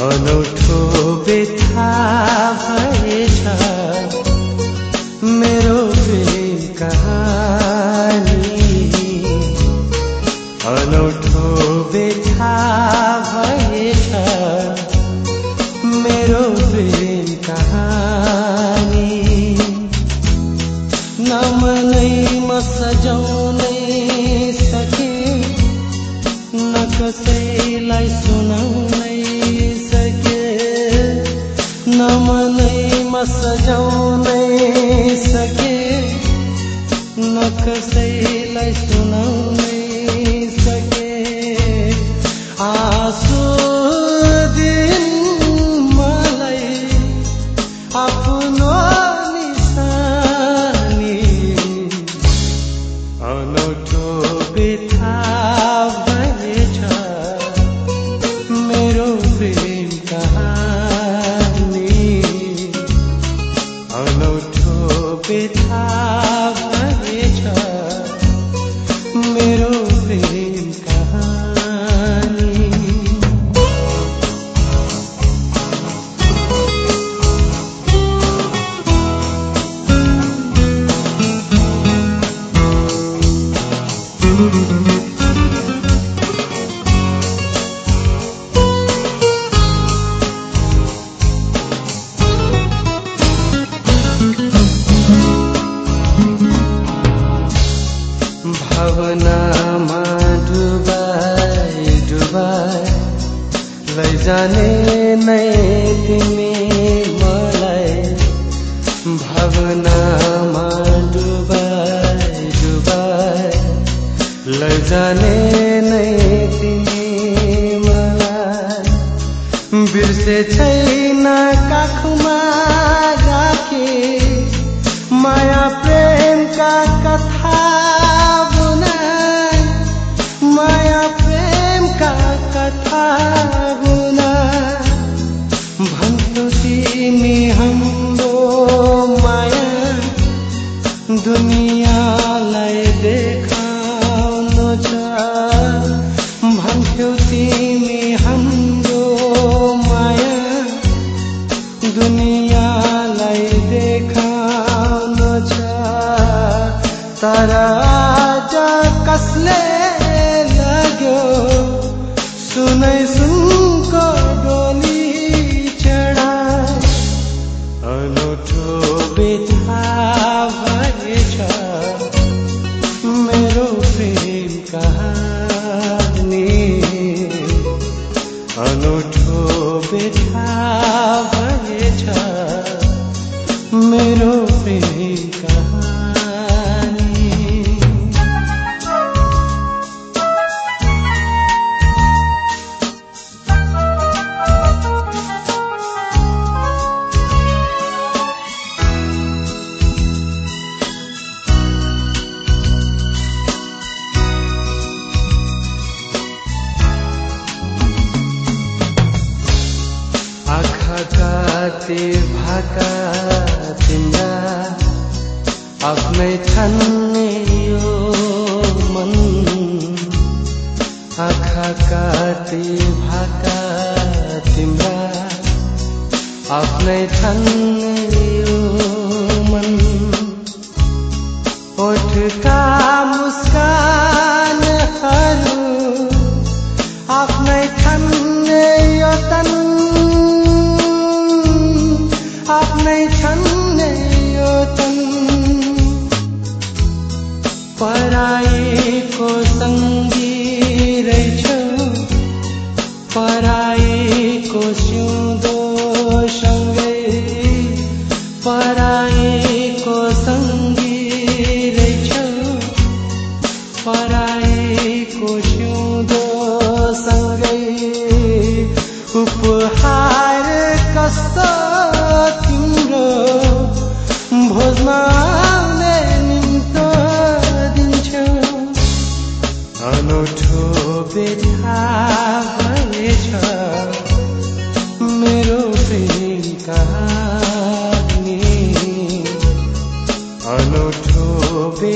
अनौठो बेथा भएछ। मेरो प्रेम कहानी। अनौठो बेथा भएछ। मेरो प्रेम कहानी। नमनै म सजाउनै सके। न कसैलाई सुनाउ नमनैमा सजाउनै सके न कसैलाई बिथा लैजाने नै तिमी मलाई भावनामा डुबाई डुबाई लैजाने नै तिमी मलाई बिर्से छैन तर आज कसले लाग्यो सुनै सुनको डोली चढा अनौठो बिथा भएछ मेरो प्रेम कहानी। अनौठो बिथा भएछ मेरो प्रेम ते भाका तिम्रा आफ्नै छन् नि यो मन। आँखाका ते भाका तिम्रा आफ्नै छन् नि यो मन। ओठका मुस्कानहरू पराईको सङ्गी रहेछौ पराईको सिउँदो सँगै उपहार कस्तो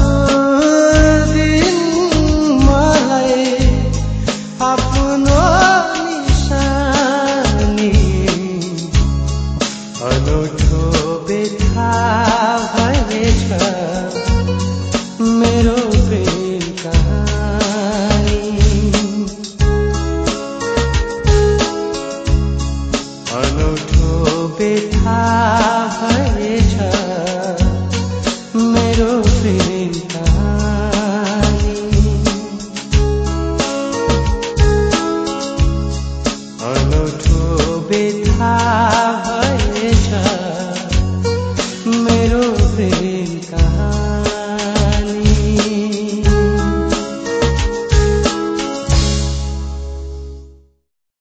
Oh. भएछ मेरो प्रिय